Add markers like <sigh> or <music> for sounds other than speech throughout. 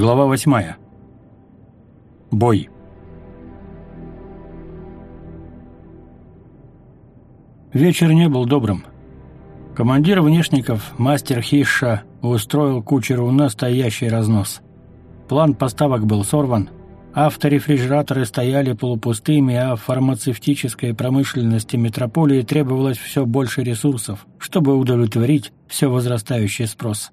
Глава восьмая. Бой. Вечер не был добрым. Командир внешников, мастер Хиша, устроил кучеру настоящий разнос. План поставок был сорван, авторефрижераторы стояли полупустыми, а фармацевтической промышленности метрополии требовалось все больше ресурсов, чтобы удовлетворить все возрастающий спрос.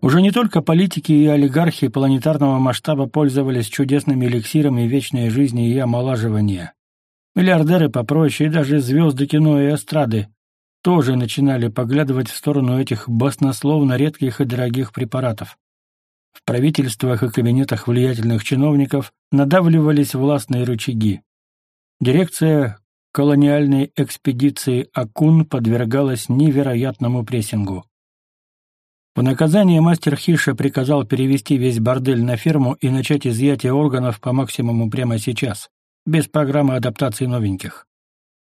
Уже не только политики и олигархи планетарного масштаба пользовались чудесными эликсирами вечной жизни и омолаживания. Миллиардеры попроще и даже звезды кино и эстрады тоже начинали поглядывать в сторону этих баснословно редких и дорогих препаратов. В правительствах и кабинетах влиятельных чиновников надавливались властные рычаги. Дирекция колониальной экспедиции Акун подвергалась невероятному прессингу. В наказание мастер Хиша приказал перевести весь бордель на ферму и начать изъятие органов по максимуму прямо сейчас, без программы адаптации новеньких.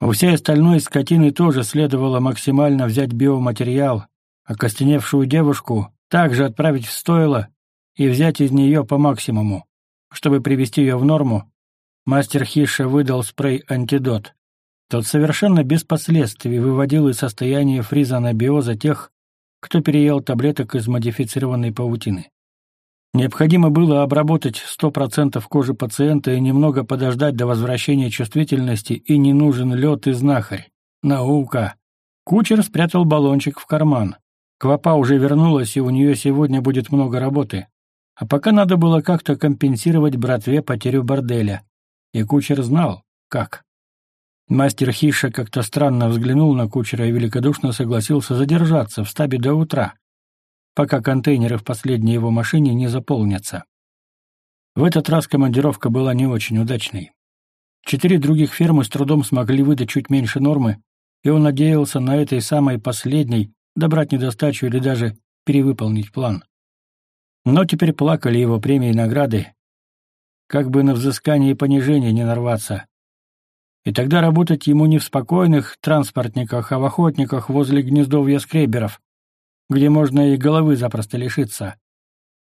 У всей остальной скотины тоже следовало максимально взять биоматериал, окостеневшую девушку также отправить в стойло и взять из нее по максимуму. Чтобы привести ее в норму, мастер Хиша выдал спрей-антидот. Тот совершенно без последствий выводил из состояния фриза анабиоза тех, кто переел таблеток из модифицированной паутины. Необходимо было обработать 100% кожи пациента и немного подождать до возвращения чувствительности, и не нужен лед и знахарь. Наука. Кучер спрятал баллончик в карман. Квапа уже вернулась, и у нее сегодня будет много работы. А пока надо было как-то компенсировать братве потерю борделя. И кучер знал, как. Мастер Хиша как-то странно взглянул на кучера и великодушно согласился задержаться в стабе до утра, пока контейнеры в последней его машине не заполнятся. В этот раз командировка была не очень удачной. Четыре других фермы с трудом смогли выдать чуть меньше нормы, и он надеялся на этой самой последней добрать недостачу или даже перевыполнить план. Но теперь плакали его премии и награды, как бы на взыскание и понижение не нарваться, и тогда работать ему не в спокойных транспортниках, а в охотниках возле гнездовья скреберов, где можно и головы запросто лишиться.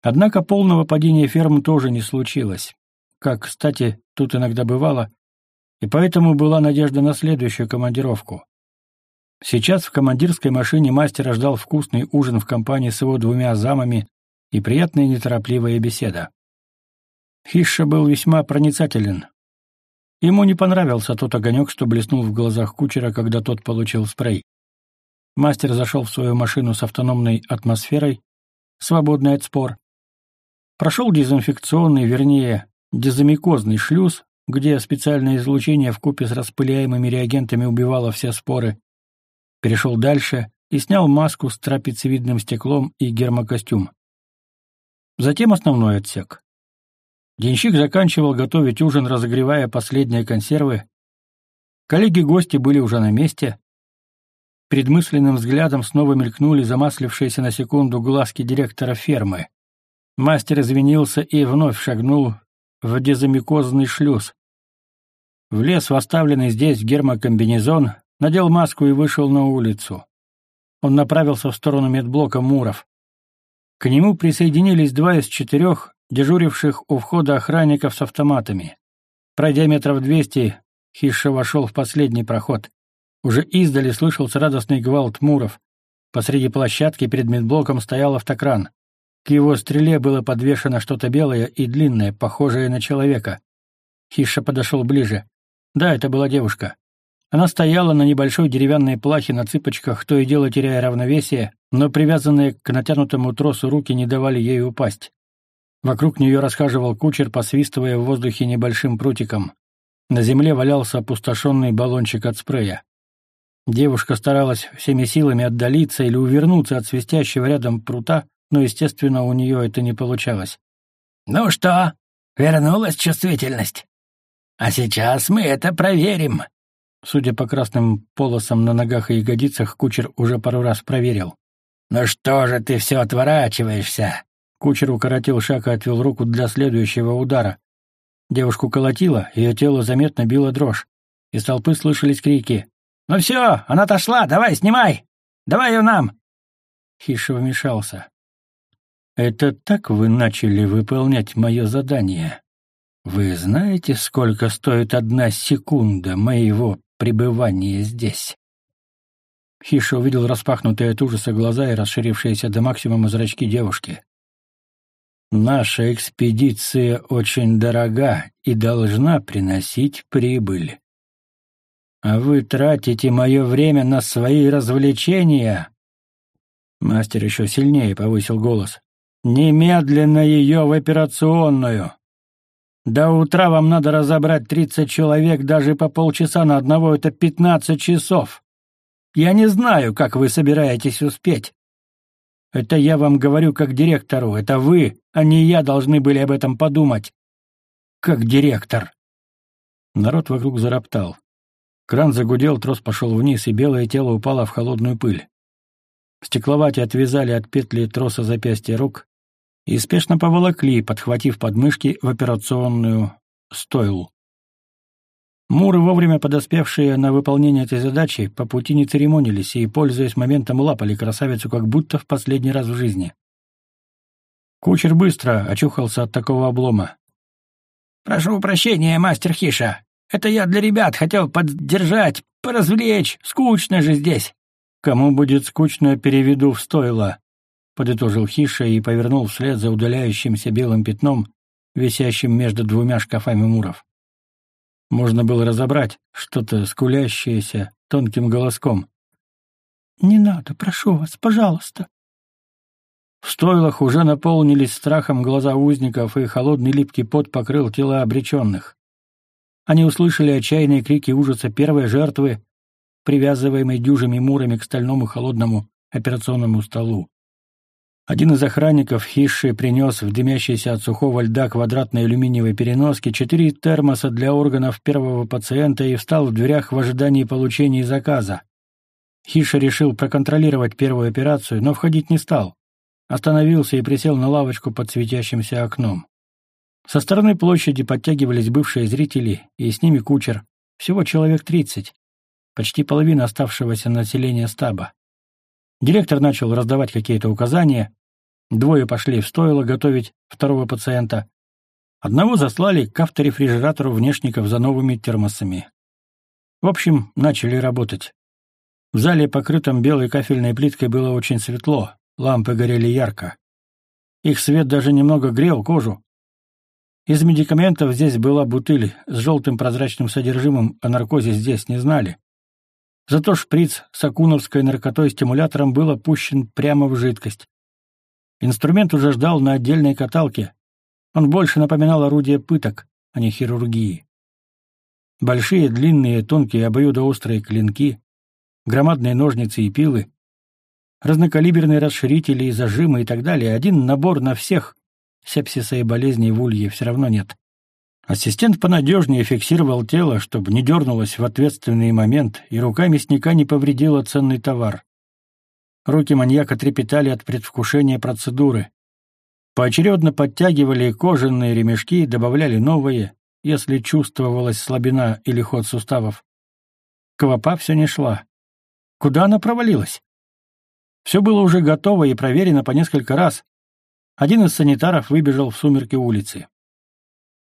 Однако полного падения ферм тоже не случилось, как, кстати, тут иногда бывало, и поэтому была надежда на следующую командировку. Сейчас в командирской машине мастера ждал вкусный ужин в компании с его двумя замами и приятная неторопливая беседа. Хища был весьма проницателен, Ему не понравился тот огонек, что блеснул в глазах кучера, когда тот получил спрей. Мастер зашел в свою машину с автономной атмосферой, свободной от спор. Прошел дезинфекционный, вернее, дезомикозный шлюз, где специальное излучение вкупе с распыляемыми реагентами убивало все споры. Перешел дальше и снял маску с трапециевидным стеклом и гермокостюм. Затем основной отсек. Денщик заканчивал готовить ужин, разогревая последние консервы. Коллеги-гости были уже на месте. Перед мысленным взглядом снова мелькнули замаслившиеся на секунду глазки директора фермы. Мастер извинился и вновь шагнул в дезомикозный шлюз. Влез в оставленный здесь гермокомбинезон, надел маску и вышел на улицу. Он направился в сторону медблока Муров. К нему присоединились два из четырех дежуривших у входа охранников с автоматами. Пройдя метров двести, Хиша вошел в последний проход. Уже издали слышался радостный гвалт муров. Посреди площадки перед медблоком стоял автокран. К его стреле было подвешено что-то белое и длинное, похожее на человека. Хиша подошел ближе. Да, это была девушка. Она стояла на небольшой деревянной плахе на цыпочках, то и дело теряя равновесие, но привязанные к натянутому тросу руки не давали ей упасть. Вокруг нее расхаживал кучер, посвистывая в воздухе небольшим прутиком. На земле валялся опустошенный баллончик от спрея. Девушка старалась всеми силами отдалиться или увернуться от свистящего рядом прута, но, естественно, у нее это не получалось. «Ну что, вернулась чувствительность? А сейчас мы это проверим». Судя по красным полосам на ногах и ягодицах, кучер уже пару раз проверил. «Ну что же ты все отворачиваешься? Кучер укоротил шаг и отвел руку для следующего удара. Девушку колотило, ее тело заметно било дрожь. Из толпы слышались крики. «Ну все, она отошла, давай, снимай! Давай ее нам!» Хиша вмешался. Это так вы начали выполнять мое задание? Вы знаете, сколько стоит одна секунда моего пребывания здесь?» Хиша увидел распахнутые от ужаса глаза и расширившиеся до максимума зрачки девушки. «Наша экспедиция очень дорога и должна приносить прибыль. А вы тратите мое время на свои развлечения?» Мастер еще сильнее повысил голос. «Немедленно ее в операционную! До утра вам надо разобрать тридцать человек даже по полчаса на одного — это пятнадцать часов. Я не знаю, как вы собираетесь успеть. Это я вам говорю как директору, это вы, а не я должны были об этом подумать. Как директор!» Народ вокруг зароптал. Кран загудел, трос пошел вниз, и белое тело упало в холодную пыль. Стекловати отвязали от петли троса запястья рук и спешно поволокли, подхватив подмышки в операционную стойлу. Муры, вовремя подоспевшие на выполнение этой задачи, по пути не церемонились и, пользуясь моментом, лапали красавицу как будто в последний раз в жизни. Кучер быстро очухался от такого облома. «Прошу прощения, мастер Хиша. Это я для ребят хотел поддержать, поразвлечь. Скучно же здесь. Кому будет скучно, переведу в стойло, подытожил Хиша и повернул вслед за удаляющимся белым пятном, висящим между двумя шкафами муров. Можно было разобрать что-то скулящееся тонким голоском. «Не надо, прошу вас, пожалуйста». В стойлах уже наполнились страхом глаза узников, и холодный липкий пот покрыл тела обреченных. Они услышали отчаянные крики ужаса первой жертвы, привязываемой дюжими мурами к стальному холодному операционному столу. Один из охранников Хиши принес в дымящейся от сухого льда квадратной алюминиевой переноске четыре термоса для органов первого пациента и встал в дверях в ожидании получения заказа. Хиша решил проконтролировать первую операцию, но входить не стал. Остановился и присел на лавочку под светящимся окном. Со стороны площади подтягивались бывшие зрители, и с ними кучер. Всего человек тридцать. Почти половина оставшегося населения стаба. Директор начал раздавать какие-то указания. Двое пошли в стойло готовить второго пациента. Одного заслали к авторефрижератору внешников за новыми термосами. В общем, начали работать. В зале, покрытом белой кафельной плиткой, было очень светло, лампы горели ярко. Их свет даже немного грел кожу, из медикаментов здесь была бутыль с желтым прозрачным содержимым, о наркозе здесь не знали. Зато шприц с акуновской наркотой-стимулятором был опущен прямо в жидкость. Инструмент уже ждал на отдельной каталке. Он больше напоминал орудие пыток, а не хирургии. Большие, длинные, тонкие, обоюдоострые клинки, громадные ножницы и пилы, разнокалиберные расширители и зажимы и так далее. Один набор на всех, Сепсиса и болезней в улье все равно нет. Ассистент понадежнее фиксировал тело, чтобы не дернулось в ответственный момент, и рука мясника не повредила ценный товар. Руки маньяка трепетали от предвкушения процедуры. Поочередно подтягивали кожаные ремешки, добавляли новые, если чувствовалась слабина или ход суставов. Квапа все не шла. Куда она провалилась? Все было уже готово и проверено по несколько раз, один из санитаров выбежал в сумерки улицы.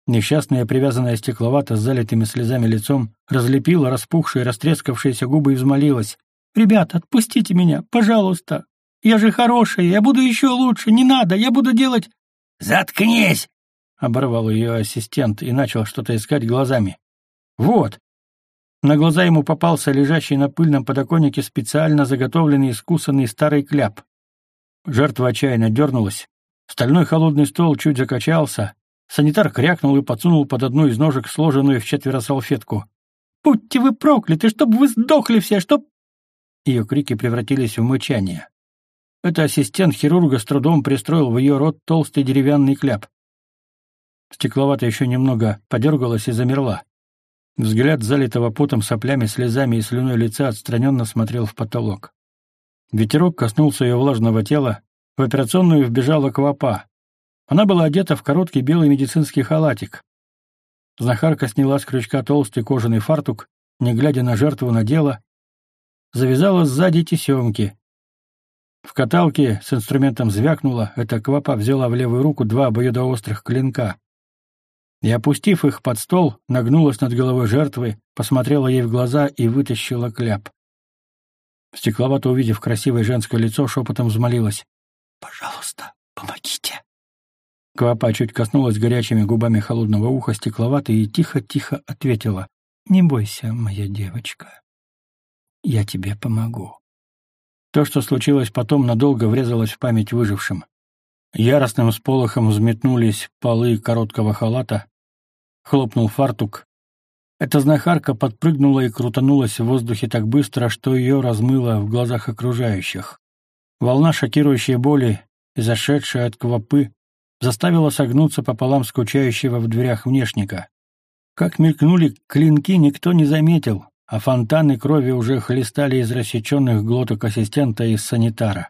Несчастная, привязанная стекловато с залитыми слезами лицом, разлепила распухшие, растрескавшиеся губы и взмолилась. «Ребята, отпустите меня, пожалуйста! Я же хорошая, я буду еще лучше, не надо, я буду делать...» «Заткнись!» — оборвал ее ассистент и начал что-то искать глазами. «Вот!» На глаза ему попался лежащий на пыльном подоконнике специально заготовленный искусанный старый кляп. Жертва отчаянно дернулась, Стальной холодный стол чуть закачался. Санитар крякнул и подсунул под одну из ножек сложенную в четверо салфетку. «Будьте вы прокляты, чтобы вы сдохли все, чтоб...» Ее крики превратились в мычание. Это ассистент хирурга с трудом пристроил в ее рот толстый деревянный кляп. Стекловато еще немного подергалась и замерла. Взгляд залитого потом соплями, слезами и слюной лица отстраненно смотрел в потолок. Ветерок коснулся ее влажного тела, в операционную вбежала Квапа. Она была одета в короткий белый медицинский халатик. Знахарка сняла с крючка толстый кожаный фартук, не глядя на жертву надела, завязала сзади тесемки. В каталке с инструментом звякнуло, эта квапа взяла в левую руку два обоюдоострых клинка. И, опустив их под стол, нагнулась над головой жертвы, посмотрела ей в глаза и вытащила кляп. Стекловато увидев красивое женское лицо, шепотом взмолилась. «Пожалуйста, помогите!» Квапа чуть коснулась горячими губами холодного уха стекловатой и тихо-тихо ответила. «Не бойся, моя девочка. Я тебе помогу». То, что случилось потом, надолго врезалось в память выжившим. Яростным сполохом взметнулись полы короткого халата, хлопнул фартук. Эта знахарка подпрыгнула и крутанулась в воздухе так быстро, что ее размыло в глазах окружающих. Волна шокирующей боли, изошедшая от квапы, заставила согнуться пополам скучающего в дверях внешника. Как мелькнули клинки, никто не заметил, а фонтаны крови уже хлестали из рассеченных глоток ассистента и санитара.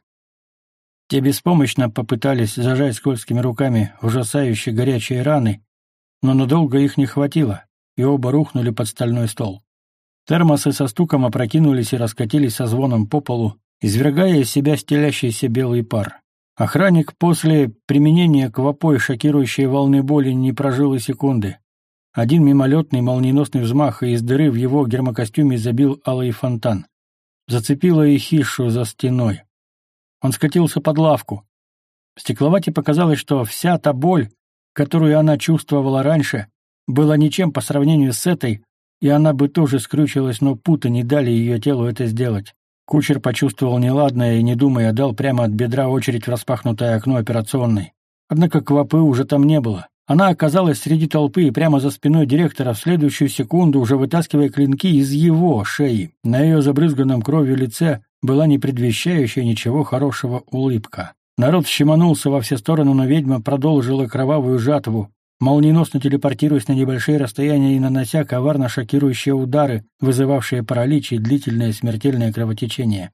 Те беспомощно попытались зажать скользкими руками ужасающие горячие раны, но надолго их не хватило, и оба рухнули под стальной стол. Термосы со стуком опрокинулись и раскатились со звоном по полу, извергая из себя стелящийся белый пар. Охранник после применения квапой шокирующей волны боли не прожил и секунды. Один мимолетный молниеносный взмах, и из дыры в его гермокостюме забил алый фонтан. Зацепило и хишу за стеной. Он скатился под лавку. Стекловате показалось, что вся та боль, которую она чувствовала раньше, была ничем по сравнению с этой, и она бы тоже скрючилась, но путы не дали ее телу это сделать. Кучер почувствовал неладное и, не думая, дал прямо от бедра очередь в распахнутое окно операционной. Однако Квапы уже там не было. Она оказалась среди толпы и прямо за спиной директора в следующую секунду, уже вытаскивая клинки из его шеи. На ее забрызганном кровью лице была не предвещающая ничего хорошего улыбка. Народ щеманулся во все стороны, но ведьма продолжила кровавую жатву, молниеносно телепортируясь на небольшие расстояния и нанося коварно шокирующие удары, вызывавшие паралич и длительное смертельное кровотечение.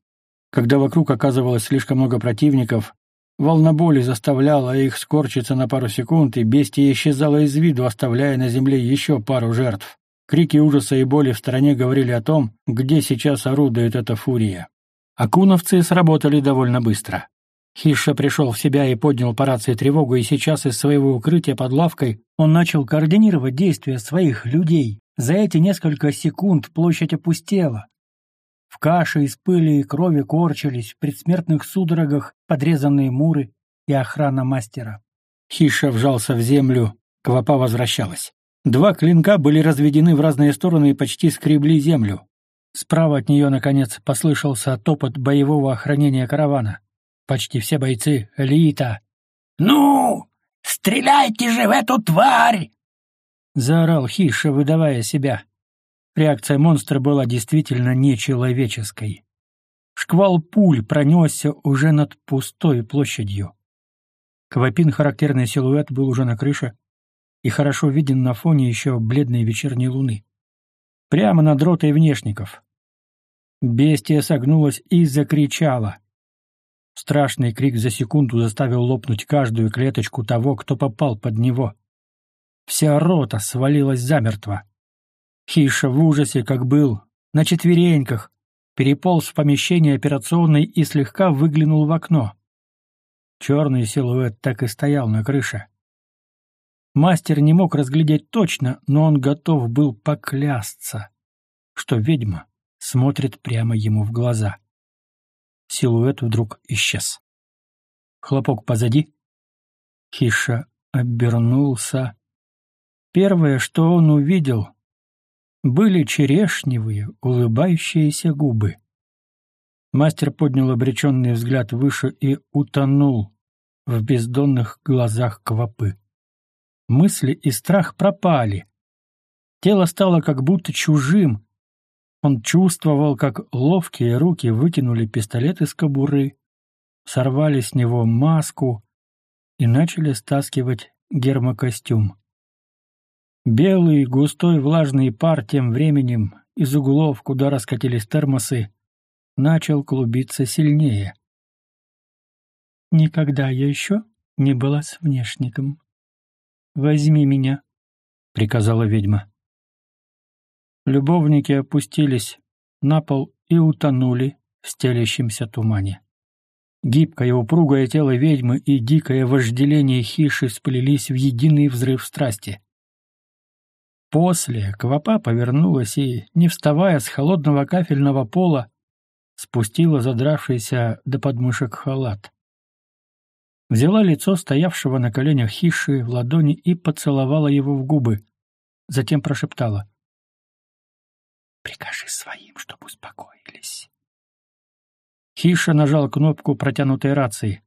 Когда вокруг оказывалось слишком много противников, волна боли заставляла их скорчиться на пару секунд, и бестия исчезала из виду, оставляя на земле еще пару жертв. Крики ужаса и боли в стороне говорили о том, где сейчас орудует эта фурия. Акуновцы сработали довольно быстро. Хиша пришел в себя и поднял по рации тревогу, и сейчас из своего укрытия под лавкой он начал координировать действия своих людей. За эти несколько секунд площадь опустела. В каше из пыли и крови корчились в предсмертных судорогах подрезанные муры и охрана мастера. Хиша вжался в землю, квапа возвращалась. Два клинка были разведены в разные стороны и почти скребли землю. Справа от нее, наконец, послышался топот боевого охранения каравана. Почти все бойцы — элита. «Ну, стреляйте же в эту тварь!» — заорал Хиша, выдавая себя. Реакция монстра была действительно нечеловеческой. Шквал пуль пронесся уже над пустой площадью. Квапин характерный силуэт был уже на крыше и хорошо виден на фоне еще бледной вечерней луны. Прямо над ротой внешников. Бестия согнулась и закричала. Страшный крик за секунду заставил лопнуть каждую клеточку того, кто попал под него. Вся рота свалилась замертво. Хиша в ужасе, как был, на четвереньках, переполз в помещение операционной и слегка выглянул в окно. Черный силуэт так и стоял на крыше. Мастер не мог разглядеть точно, но он готов был поклясться, что ведьма смотрит прямо ему в глаза. Силуэт вдруг исчез. Хлопок позади. Хиша обернулся. Первое, что он увидел, были черешневые, улыбающиеся губы. Мастер поднял обреченный взгляд выше и утонул в бездонных глазах квапы. Мысли и страх пропали. Тело стало как будто чужим, он чувствовал, как ловкие руки выкинули пистолет из кобуры, сорвали с него маску и начали стаскивать гермокостюм. Белый, густой, влажный пар тем временем из углов, куда раскатились термосы, начал клубиться сильнее. «Никогда я еще не была с внешником. Возьми меня», — приказала ведьма. Любовники опустились на пол и утонули в стелящемся тумане. Гибкое упругое тело ведьмы и дикое вожделение Хиши сплелись в единый взрыв страсти. После Квапа повернулась и, не вставая с холодного кафельного пола, спустила задравшийся до подмышек халат. Взяла лицо стоявшего на коленях Хиши в ладони и поцеловала его в губы. Затем прошептала. «Прикажи своим, чтобы успокоились». Хиша нажал кнопку протянутой рации.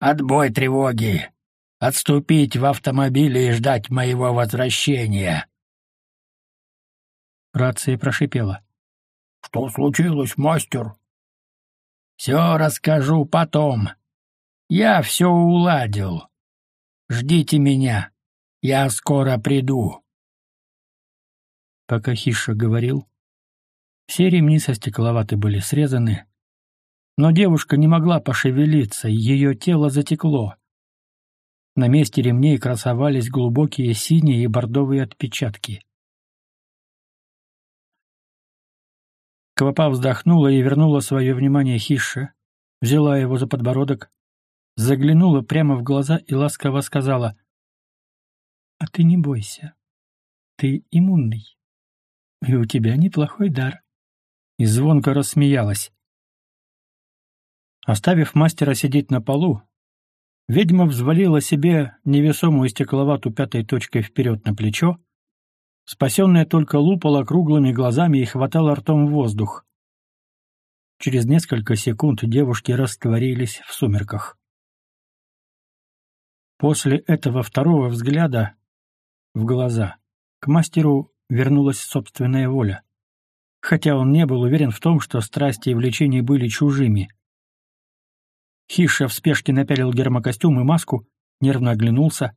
«Отбой тревоги! Отступить в автомобиле и ждать моего возвращения!» Рация прошипела. «Что случилось, мастер?» «Все расскажу потом. Я все уладил. Ждите меня. Я скоро приду». Пока Хиша говорил, все ремни со стекловаты были срезаны, но девушка не могла пошевелиться, ее тело затекло. На месте ремней красовались глубокие синие и бордовые отпечатки. Квапа вздохнула и вернула свое внимание Хише, взяла его за подбородок, заглянула прямо в глаза и ласково сказала, «А ты не бойся, ты иммунный, и у тебя неплохой дар». И звонко рассмеялась. Оставив мастера сидеть на полу, ведьма взвалила себе невесомую стекловату пятой точкой вперед на плечо, спасенная только лупала круглыми глазами и хватала ртом воздух. Через несколько секунд девушки растворились в сумерках. После этого второго взгляда в глаза к мастеру вернулась собственная воля, хотя он не был уверен в том, что страсти и влечения были чужими. Хиша в спешке напялил гермокостюм и маску, нервно оглянулся,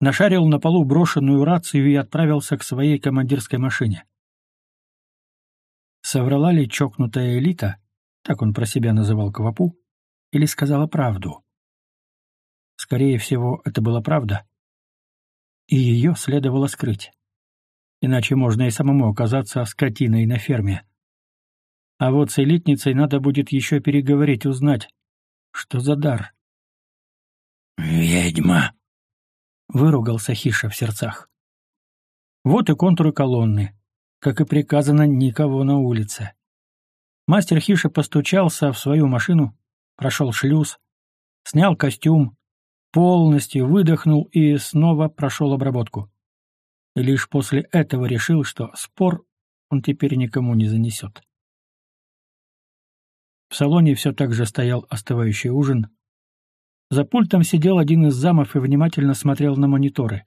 нашарил на полу брошенную рацию и отправился к своей командирской машине. Соврала ли чокнутая элита, так он про себя называл Квапу, или сказала правду? Скорее всего, это была правда, и ее следовало скрыть. Иначе можно и самому оказаться скотиной на ферме. А вот с элитницей надо будет еще переговорить, узнать, что за дар? «Ведьма!» — выругался Хиша в сердцах. Вот и контуры колонны. Как и приказано, никого на улице. Мастер Хиша постучался в свою машину, прошел шлюз, снял костюм, полностью выдохнул и снова прошел обработку. И лишь после этого решил, что спор он теперь никому не занесет. В салоне все так же стоял остывающий ужин. За пультом сидел один из замов и внимательно смотрел на мониторы.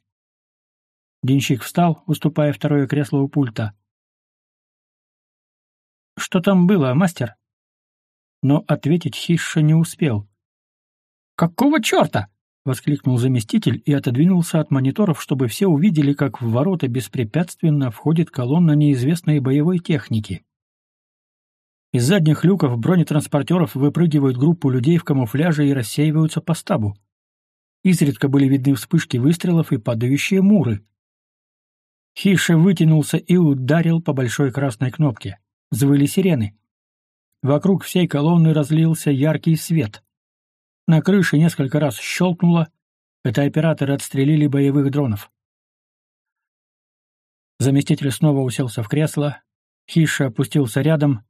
Денщик встал, уступая второе кресло у пульта. «Что там было, мастер?» Но ответить Хиша не успел. «Какого черта?» — воскликнул заместитель и отодвинулся от мониторов, чтобы все увидели, как в ворота беспрепятственно входит колонна неизвестной боевой техники. Из задних люков бронетранспортеров выпрыгивают группу людей в камуфляже и рассеиваются по стабу. Изредка были видны вспышки выстрелов и падающие муры. Хиша вытянулся и ударил по большой красной кнопке. Звыли сирены. Вокруг всей колонны разлился яркий свет. На крыше несколько раз щелкнуло. Это операторы отстрелили боевых дронов. Заместитель снова уселся в кресло. Хиша опустился рядом,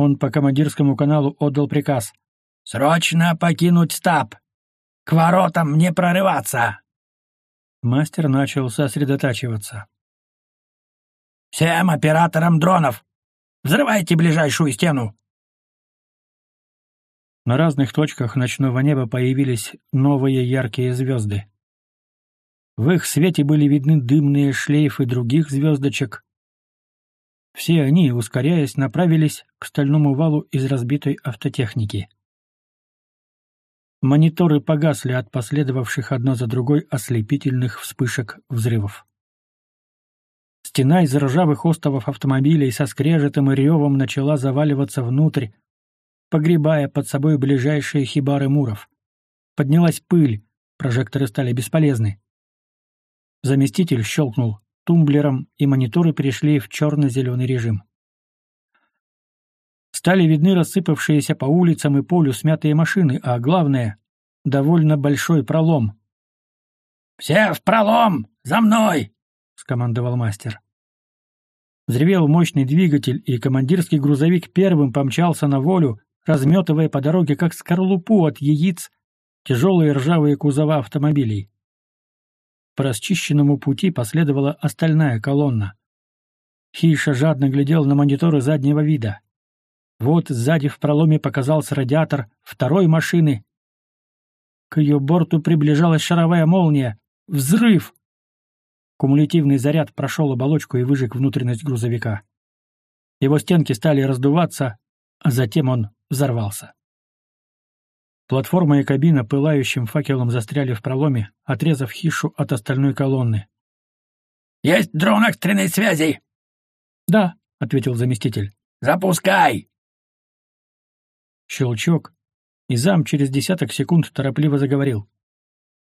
он по командирскому каналу отдал приказ. «Срочно покинуть стаб! К воротам не прорываться!» Мастер начал сосредотачиваться. «Всем операторам дронов! Взрывайте ближайшую стену!» На разных точках ночного неба появились новые яркие звезды. В их свете были видны дымные шлейфы других звездочек, все они, ускоряясь, направились к стальному валу из разбитой автотехники. Мониторы погасли от последовавших одно за другой ослепительных вспышек взрывов. Стена из ржавых остовов автомобилей со скрежетом и ревом начала заваливаться внутрь, погребая под собой ближайшие хибары муров. Поднялась пыль, прожекторы стали бесполезны. Заместитель щелкнул тумблером, и мониторы перешли в черно-зеленый режим. Стали видны рассыпавшиеся по улицам и полю смятые машины, а главное — довольно большой пролом. «Все в пролом! За мной!» — скомандовал мастер. Взревел мощный двигатель, и командирский грузовик первым помчался на волю, разметывая по дороге, как скорлупу от яиц, тяжелые ржавые кузова автомобилей. По расчищенному пути последовала остальная колонна. Хиша жадно глядел на мониторы заднего вида. Вот сзади в проломе показался радиатор второй машины. К ее борту приближалась шаровая молния. Взрыв! Кумулятивный заряд прошел оболочку и выжег внутренность грузовика. Его стенки стали раздуваться, а затем он взорвался. Платформа и кабина пылающим факелом застряли в проломе, отрезав хишу от остальной колонны. «Есть дрон экстренной связи!» «Да», — ответил заместитель. «Запускай!» Щелчок, и зам через десяток секунд торопливо заговорил.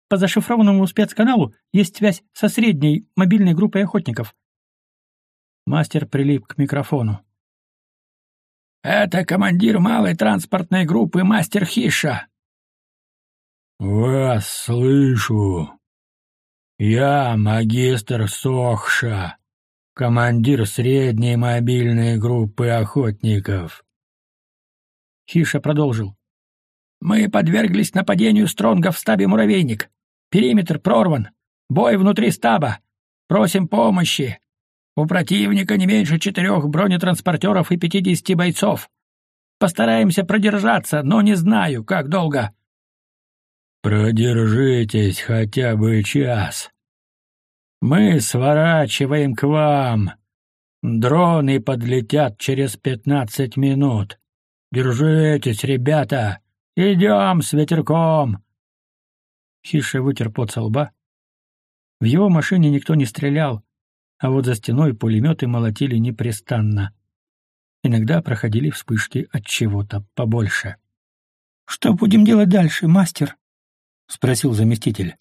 По зашифрованному спецканалу есть связь со средней мобильной группой охотников. Мастер прилип к микрофону. «Это командир малой транспортной группы Мастер Хиша». «Вас слышу. Я магистр Сохша, командир средней мобильной группы охотников». Хиша продолжил. «Мы подверглись нападению Стронга в стабе «Муравейник». Периметр прорван. Бой внутри стаба. Просим помощи. У противника не меньше четырех бронетранспортеров и пятидесяти бойцов. Постараемся продержаться, но не знаю, как долго. Продержитесь хотя бы час. Мы сворачиваем к вам. Дроны подлетят через пятнадцать минут. Держитесь, ребята. Идем с ветерком. Хиша вытер пот со лба. В его машине никто не стрелял, а вот за стеной пулеметы молотили непрестанно. Иногда проходили вспышки от чего-то побольше. «Что будем делать дальше, мастер?» — спросил заместитель.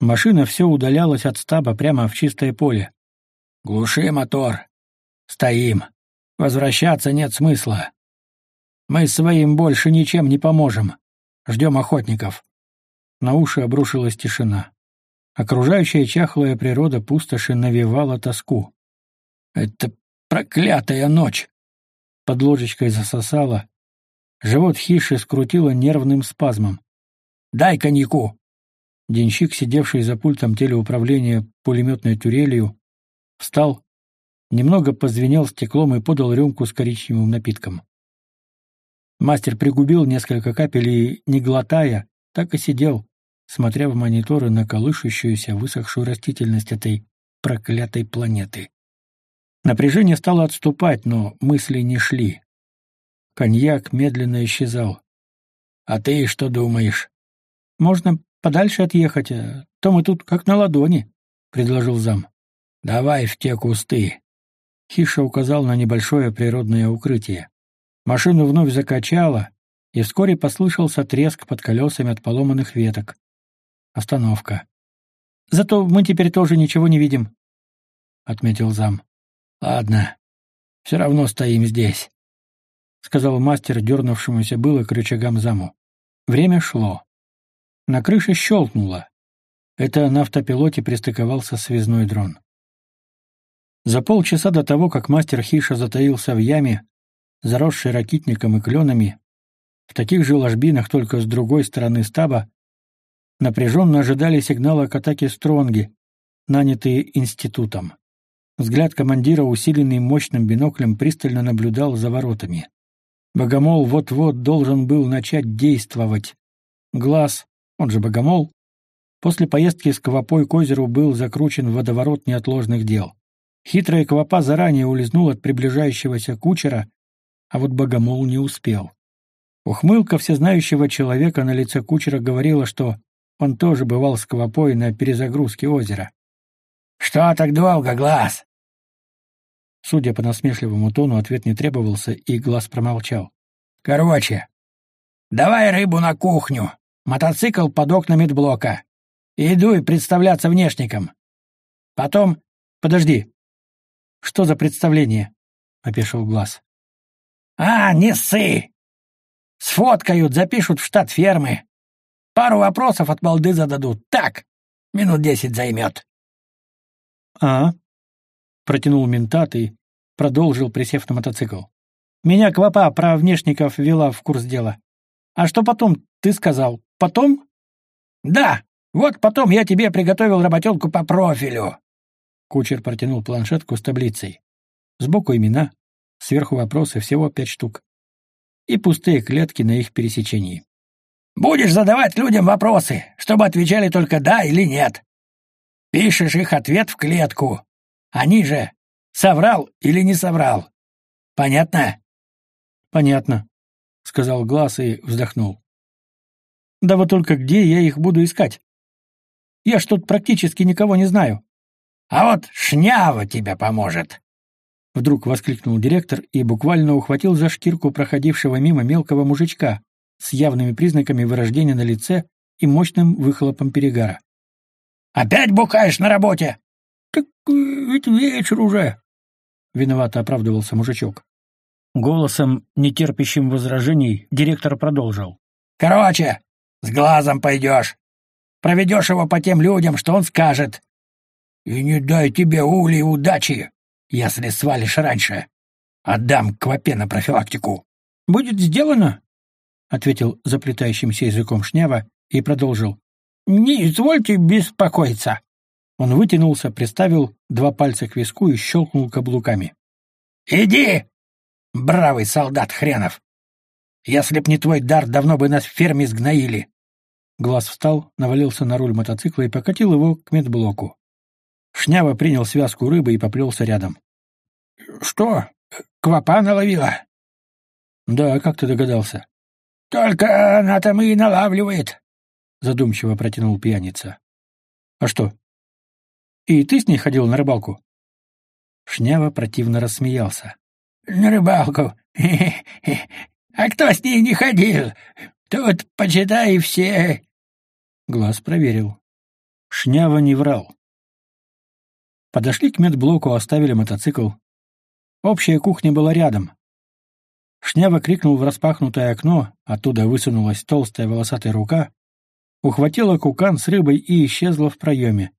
Машина все удалялась от стаба прямо в чистое поле. «Глуши мотор. Стоим. Возвращаться нет смысла. Мы своим больше ничем не поможем. Ждем охотников. На уши обрушилась тишина. Окружающая чахлая природа пустоши навевала тоску. «Это проклятая ночь!» Под ложечкой засосала. Живот хиши скрутило нервным спазмом. «Дай коньяку!» Денщик, сидевший за пультом телеуправления пулеметной турелью, встал, немного позвенел стеклом и подал рюмку с коричневым напитком. Мастер пригубил несколько капель и, не глотая, так и сидел, смотря в мониторы на колышущуюся высохшую растительность этой проклятой планеты. Напряжение стало отступать, но мысли не шли. Коньяк медленно исчезал. «А ты что думаешь?» «Можно подальше отъехать, а то мы тут как на ладони», — предложил зам. «Давай в те кусты». Хиша указал на небольшое природное укрытие. Машину вновь закачало, и вскоре послышался треск под колесами от поломанных веток. Остановка. «Зато мы теперь тоже ничего не видим», — отметил зам. «Ладно, все равно стоим здесь», — сказал мастер, дернувшемуся было к рычагам заму. Время шло. На крыше щелкнуло. Это на автопилоте пристыковался связной дрон. За полчаса до того, как мастер Хиша затаился в яме, заросшей ракитником и кленами, в таких же ложбинах, только с другой стороны стаба, напряженно ожидали сигнала к атаке Стронги, нанятые институтом. Взгляд командира, усиленный мощным биноклем, пристально наблюдал за воротами. Богомол вот-вот должен был начать действовать. Глаз, он же Богомол, после поездки с Квапой к озеру был закручен в водоворот неотложных дел. Хитрая Квапа заранее улизнул от приближающегося кучера, а вот Богомол не успел. Ухмылка всезнающего человека на лице кучера говорила, что он тоже бывал с Квапой на перезагрузке озера. «Что так долго, Глаз?» Судя по насмешливому тону, ответ не требовался, и Глаз промолчал. «Короче, давай рыбу на кухню, мотоцикл под окнами медблока. Иду и представляться внешником. Потом... Подожди. Что за представление?» — опешил Глаз. А, не ссы! Сфоткают, запишут в штат фермы. Пару вопросов от балды зададут. Так, минут десять займет. — А? — протянул ментат и продолжил, присев на мотоцикл. — Меня Квапа про внешников вела в курс дела. А что потом, ты сказал? Потом? — Да, вот потом я тебе приготовил работенку по профилю. Кучер протянул планшетку с таблицей. Сбоку имена, сверху вопросы, всего пять штук. И пустые клетки на их пересечении. Будешь задавать людям вопросы, чтобы отвечали только «да» или «нет». Пишешь их ответ в клетку. Они же соврал или не соврал. Понятно? Понятно, сказал Глаз и вздохнул. Да вот только где я их буду искать? Я ж тут практически никого не знаю. А вот шнява тебе поможет. Вдруг воскликнул директор и буквально ухватил за шкирку проходившего мимо мелкого мужичка, с явными признаками вырождения на лице и мощным выхлопом перегара. «Опять бухаешь на работе?» «Так э, ведь вечер уже», — виновато оправдывался мужичок. Голосом, нетерпящим возражений, директор продолжил. «Короче, с глазом пойдешь. Проведешь его по тем людям, что он скажет. И не дай тебе ули удачи, если свалишь раньше. Отдам Квапе на профилактику». «Будет сделано», ответил заплетающимся языком шнява и продолжил. Не извольте беспокоиться. Он вытянулся, приставил два пальца к виску и щелкнул каблуками. Иди, бравый солдат хренов. Если б не твой дар, давно бы нас в ферме сгноили. Глаз встал, навалился на руль мотоцикла и покатил его к медблоку. Шнява принял связку рыбы и поплелся рядом. «Что, квапа наловила?» «Да, как ты догадался?» Только она там и налавливает, задумчиво протянул пьяница. А что? И ты с ней ходил на рыбалку? Шнява противно рассмеялся. На рыбалку. <laughs> А кто с ней не ходил? Тут, почитай, все. Глаз проверил. Шнява не врал. Подошли к медблоку, оставили мотоцикл. Общая кухня была рядом. Шнява крикнул в распахнутое окно, оттуда высунулась толстая волосатая рука, ухватила кукан с рыбой и исчезла в проеме.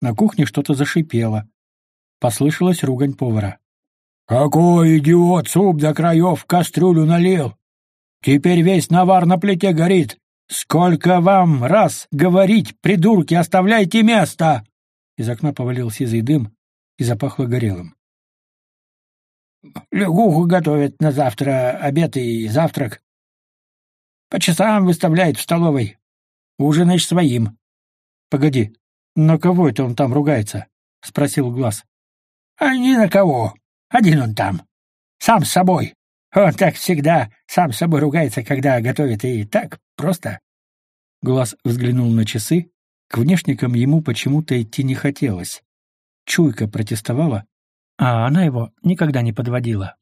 На кухне что-то зашипело. Послышалась ругань повара. «Какой идиот суп до краев в кастрюлю налил! Теперь весь навар на плите горит! Сколько вам раз говорить, придурки, оставляйте место!» Из окна повалил сизый дым и запахло горелым. Лягуху готовят на завтра обед и завтрак. По часам выставляет в столовой. Ужинаешь своим. — Погоди, на кого это он там ругается? — спросил Глаз. — А ни на кого. Один он там. Сам с собой. Он так всегда сам собой ругается, когда готовит, и так просто. Глаз взглянул на часы. К внешникам ему почему-то идти не хотелось. Чуйка протестовала, а она его никогда не подводила.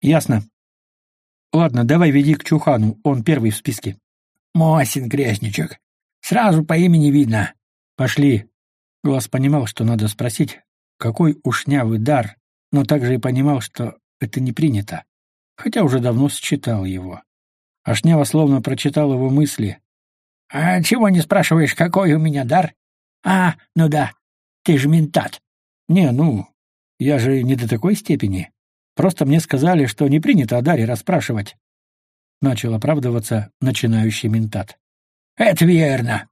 Ясно. Ладно, давай веди к Чухану, он первый в списке. Мосин грешничек. Сразу по имени видно. Пошли. Глаз понимал, что надо спросить, какой ушнявый дар, но также и понимал, что это не принято, хотя уже давно считал его. А Шнява словно прочитал его мысли. «А чего не спрашиваешь, какой у меня дар? А, ну да, ты же ментат». «Не, ну, я же не до такой степени. Просто мне сказали, что не принято о даре расспрашивать. Начал оправдываться начинающий ментат. Это верно.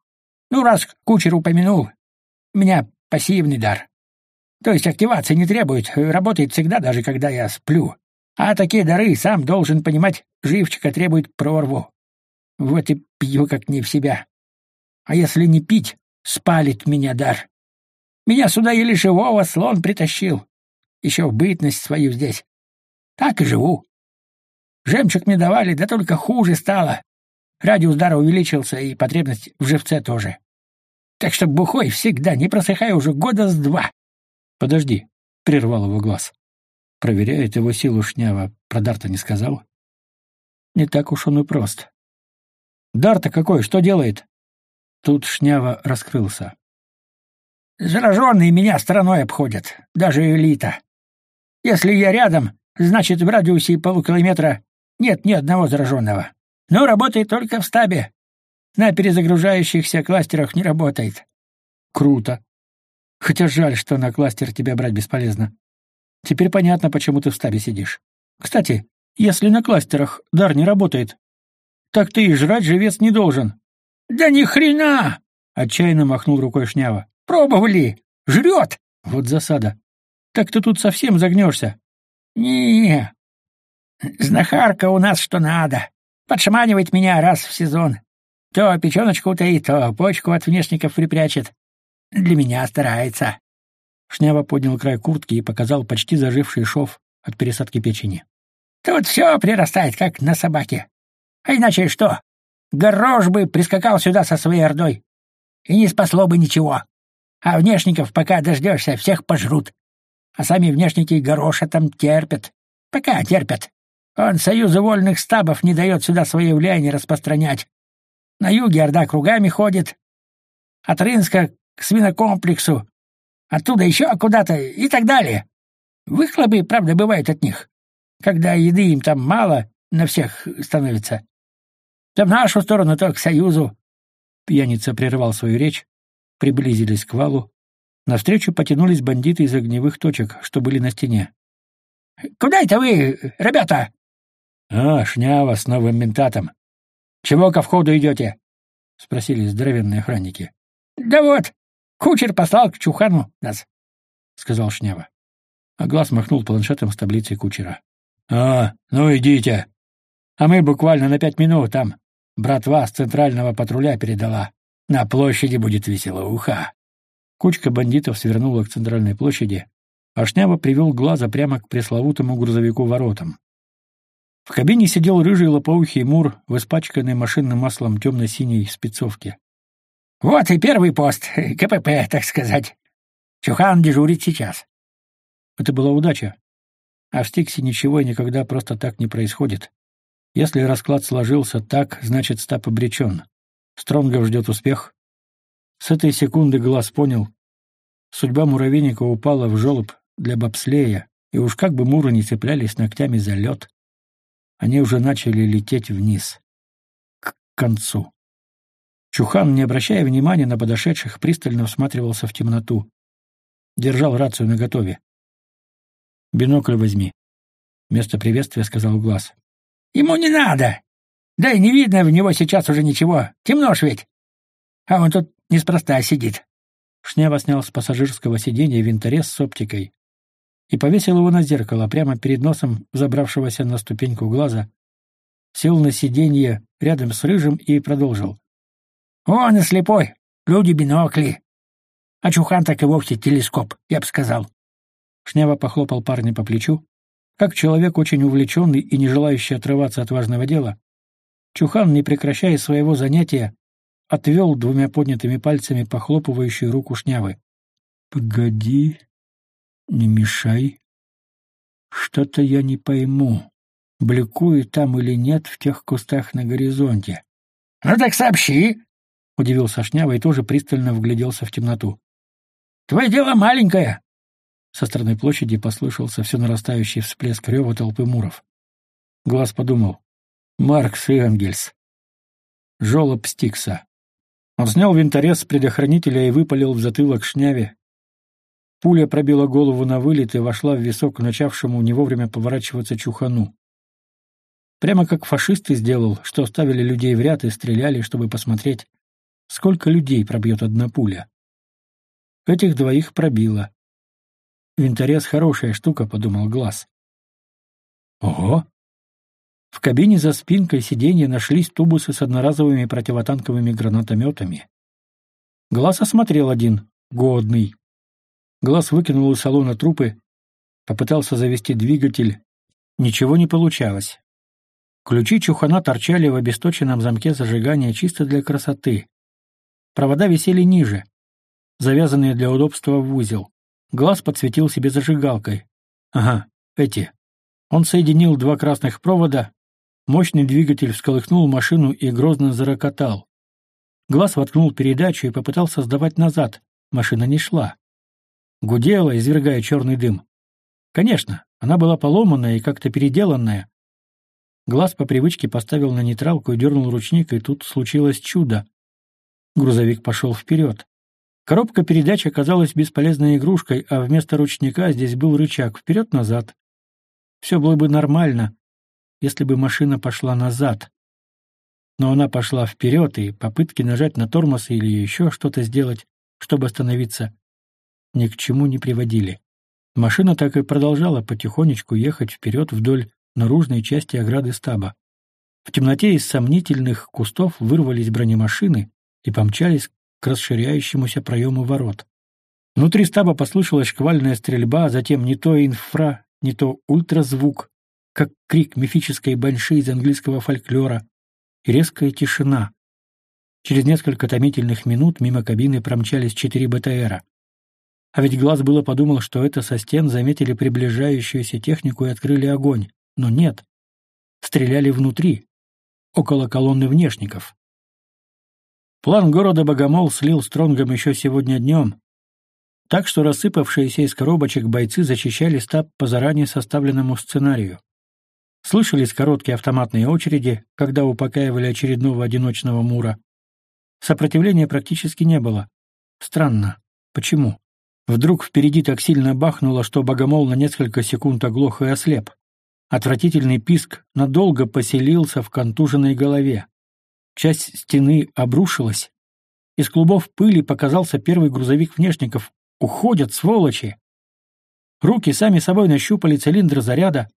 Ну, раз кучер упомянул, у меня пассивный дар. То есть активации не требует, работает всегда, даже когда я сплю. А такие дары, сам должен понимать, живчика требует прорву. Вот и пью как не в себя. А если не пить, спалит меня дар. Меня сюда еле живого слон притащил еще в бытность свою здесь. Так и живу. Жемчуг мне давали, да только хуже стало. Радиус дара увеличился, и потребность в живце тоже. Так что бухой всегда, не просыхая уже года с два. — Подожди, — прервал его глаз. Проверяет его силу шнява, про Дарта не сказал. Не так уж он и прост. Дарта какой, что делает? Тут шнява раскрылся. Зараженные меня стороной обходят, даже элита. Если я рядом, Значит, в радиусе полукилометра нет ни одного зараженного. Но работает только в стабе. На перезагружающихся кластерах не работает. Круто. Хотя жаль, что на кластер тебя брать бесполезно. Теперь понятно, почему ты в стабе сидишь. Кстати, если на кластерах дар не работает, так ты и жрать живец не должен. Да ни хрена! Отчаянно махнул рукой Шнява. Пробовали! Жрет! Вот засада. Так ты тут совсем загнешься. Не, знахарка у нас что надо. Подшаманивает меня раз в сезон. То печеночку утаит, то почку от внешников припрячет. Для меня старается. Шнява поднял край куртки и показал почти заживший шов от пересадки печени. Тут все прирастает, как на собаке. А иначе что? Горош бы прискакал сюда со своей ордой. И не спасло бы ничего. А внешников, пока дождешься, всех пожрут. А сами внешники гороша там терпят. Пока терпят. Он союзу вольных стабов не дает сюда свое влияние распространять. На юге Орда кругами ходит. От Рынска к свинокомплексу. Оттуда еще куда-то и так далее. Выхлопы, правда, бывают от них. Когда еды им там мало, на всех становится. В нашу сторону, то к Союзу. Пьяница прервал свою речь, приблизились к валу. Навстречу потянулись бандиты из огневых точек, что были на стене. «Куда это вы, ребята?» «А, шнява с новым ментатом. Чего ко входу идете?» — спросили здоровенные охранники. «Да вот, кучер послал к Чухану нас», — сказал шнява. А глаз махнул планшетом с таблицей кучера. «А, ну идите. А мы буквально на пять минут там. Братва с центрального патруля передала. На площади будет веселуха». Кучка бандитов свернула к центральной площади, а Шнява привел глаза прямо к пресловутому грузовику-воротам. В кабине сидел рыжий лопоухий Мур в испачканной машинным маслом темно-синей спецовке. «Вот и первый пост, <laughs> КПП, так сказать. Чухан дежурит сейчас». Это была удача. А в Стиксе ничего и никогда просто так не происходит. Если расклад сложился так, значит, стап обречен. Стронгов ждет успех. С этой секунды глаз понял. Судьба муравейника упала в желоб для бобслея, и уж как бы муры не цеплялись ногтями за лед, они уже начали лететь вниз. К концу. Чухан, не обращая внимания на подошедших, пристально всматривался в темноту. Держал рацию наготове. «Бинокль возьми», — вместо приветствия сказал Глаз. «Ему не надо! Да и не видно в него сейчас уже ничего. Темно ж ведь. А он тут неспроста сидит». Шнява снял с пассажирского сиденья винторез с оптикой и повесил его на зеркало прямо перед носом забравшегося на ступеньку глаза, сел на сиденье рядом с Рыжим и продолжил. «Он и слепой, люди бинокли. А Чухан так и вовсе телескоп, я бы сказал». Шнява похлопал парня по плечу. Как человек очень увлеченный и не желающий отрываться от важного дела, Чухан, не прекращая своего занятия, отвел двумя поднятыми пальцами похлопывающую руку Шнявы. «Погоди, не мешай. Что-то я не пойму, бликует там или нет в тех кустах на горизонте». «Ну так сообщи!» — удивился Шнява и тоже пристально вгляделся в темноту. «Твое дело маленькое!» Со стороны площади послышался все нарастающий всплеск рева толпы муров. Глаз подумал. Маркс и Энгельс. Жолоб Стикса. Он снял винторез с предохранителя и выпалил в затылок шняве. Пуля пробила голову на вылет и вошла в висок начавшему не вовремя поворачиваться чухану. Прямо как фашисты сделал, что ставили людей в ряд и стреляли, чтобы посмотреть, сколько людей пробьет одна пуля. Этих двоих пробило. Винторез — хорошая штука, — подумал Глаз. Ого! В кабине за спинкой сиденья нашлись тубусы с одноразовыми противотанковыми гранатометами. Глаз осмотрел один, годный. Глаз выкинул из салона трупы, попытался завести двигатель. Ничего не получалось. Ключи чухана торчали в обесточенном замке зажигания чисто для красоты. Провода висели ниже, завязанные для удобства в узел. Глаз подсветил себе зажигалкой. Ага, эти. Он соединил два красных провода, мощный двигатель всколыхнул машину и грозно зарокотал. Глаз воткнул передачу и попытался сдавать назад. Машина не шла. Гудела, извергая черный дым. Конечно, она была поломанная и как-то переделанная. Глаз по привычке поставил на нейтралку и дернул ручник, и тут случилось чудо. Грузовик пошел вперед. Коробка передач оказалась бесполезной игрушкой, а вместо ручника здесь был рычаг вперед-назад. Все было бы нормально, если бы машина пошла назад. Но она пошла вперед, и попытки нажать на тормоз или еще что-то сделать, чтобы остановиться, ни к чему не приводили. Машина так и продолжала потихонечку ехать вперед вдоль наружной части ограды стаба. В темноте из сомнительных кустов вырвались бронемашины и помчались к расширяющемуся проему ворот. Внутри стаба послышалась шквальная стрельба, а затем не то инфра, не то ультразвук, как крик мифической банши из английского фольклора, и резкая тишина. Через несколько томительных минут мимо кабины промчались четыре БТРа. А ведь глаз было подумал, что это со стен заметили приближающуюся технику и открыли огонь. Но нет. Стреляли внутри, около колонны внешников. План города Богомол слил Стронгом еще сегодня днем, так что рассыпавшиеся из коробочек бойцы зачищали стаб по заранее составленному сценарию. Слышались короткие автоматные очереди, когда упокаивали очередного одиночного мура. Сопротивления практически не было. Странно. Почему? Вдруг впереди так сильно бахнуло, что богомол на несколько секунд оглох и ослеп. Отвратительный писк надолго поселился в контуженной голове. Часть стены обрушилась. Из клубов пыли показался первый грузовик внешников. Уходят, сволочи! Руки сами собой нащупали цилиндр заряда,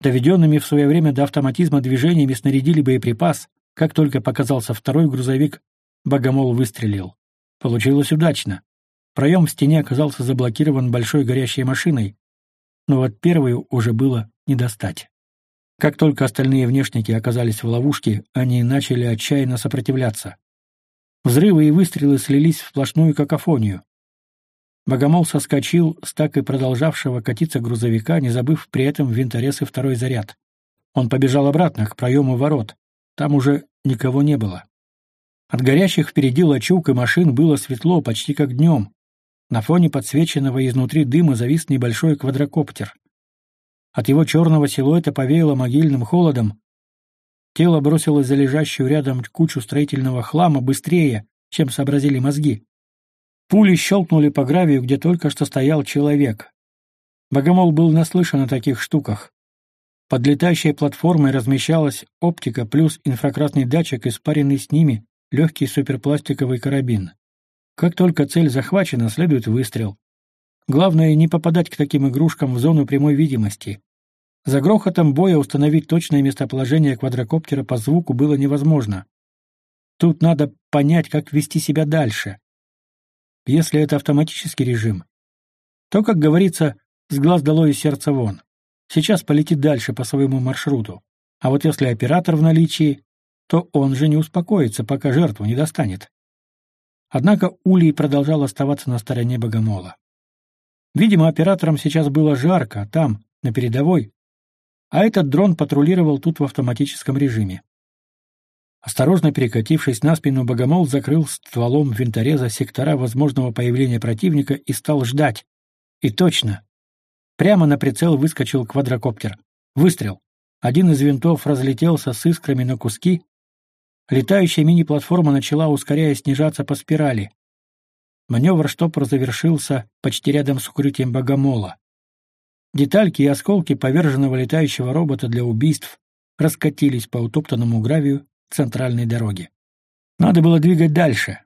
доведенными в свое время до автоматизма движениями снарядили боеприпас. Как только показался второй грузовик, богомол выстрелил. Получилось удачно. Проем в стене оказался заблокирован большой горящей машиной, но вот первую уже было не достать. Как только остальные внешники оказались в ловушке, они начали отчаянно сопротивляться. Взрывы и выстрелы слились в сплошную какофонию. Богомол соскочил с так и продолжавшего катиться грузовика, не забыв при этом винторез и второй заряд. Он побежал обратно, к проему ворот. Там уже никого не было. От горящих впереди лачуг и машин было светло, почти как днем. На фоне подсвеченного изнутри дыма завис небольшой квадрокоптер. От его черного силуэта повеяло могильным холодом. Тело бросилось за лежащую рядом кучу строительного хлама быстрее, чем сообразили мозги. Пули щелкнули по гравию, где только что стоял человек. Богомол был наслышан о таких штуках. Под летающей платформой размещалась оптика плюс инфракрасный датчик и спаренный с ними легкий суперпластиковый карабин. Как только цель захвачена, следует выстрел. Главное не попадать к таким игрушкам в зону прямой видимости. За грохотом боя установить точное местоположение квадрокоптера по звуку было невозможно. Тут надо понять, как вести себя дальше. Если это автоматический режим, то, как говорится, с глаз долой и сердца вон. Сейчас полетит дальше по своему маршруту. А вот если оператор в наличии, то он же не успокоится, пока жертву не достанет. Однако Улей продолжал оставаться на стороне Богомола. Видимо, операторам сейчас было жарко, там, на передовой, а этот дрон патрулировал тут в автоматическом режиме. Осторожно перекатившись на спину, Богомол закрыл стволом винтореза сектора возможного появления противника и стал ждать. И точно. Прямо на прицел выскочил квадрокоптер. Выстрел. Один из винтов разлетелся с искрами на куски, Летающая мини-платформа начала, ускоряясь, снижаться по спирали. Маневр штопор завершился почти рядом с укрытием богомола. Детальки и осколки поверженного летающего робота для убийств раскатились по утоптанному гравию центральной дороги. Надо было двигать дальше.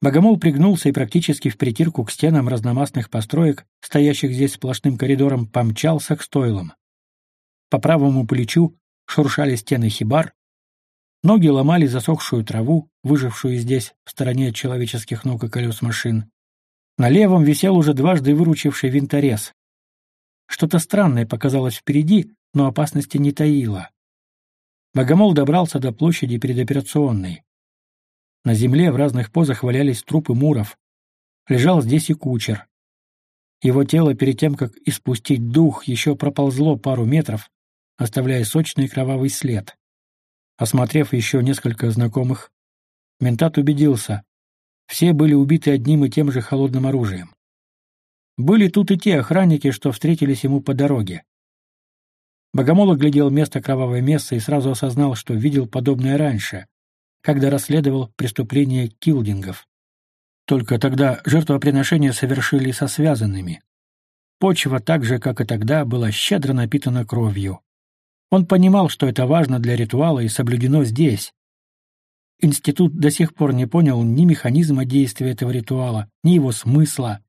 Богомол пригнулся и практически в притирку к стенам разномастных построек, стоящих здесь сплошным коридором, помчался к стойлам. По правому плечу шуршали стены хибар, Ноги ломали засохшую траву, выжившую здесь, в стороне от человеческих ног и колес машин. На левом висел уже дважды выручивший винторез. Что-то странное показалось впереди, но опасности не таило. Богомол добрался до площади перед операционной. На земле в разных позах валялись трупы муров. Лежал здесь и кучер. Его тело перед тем, как испустить дух, еще проползло пару метров, оставляя сочный кровавый след. Осмотрев еще несколько знакомых, ментат убедился, все были убиты одним и тем же холодным оружием. Были тут и те охранники, что встретились ему по дороге. Богомол оглядел место кровавой мессы и сразу осознал, что видел подобное раньше, когда расследовал преступление килдингов. Только тогда жертвоприношения совершили со связанными. Почва, так же, как и тогда, была щедро напитана кровью. Он понимал, что это важно для ритуала и соблюдено здесь. Институт до сих пор не понял ни механизма действия этого ритуала, ни его смысла.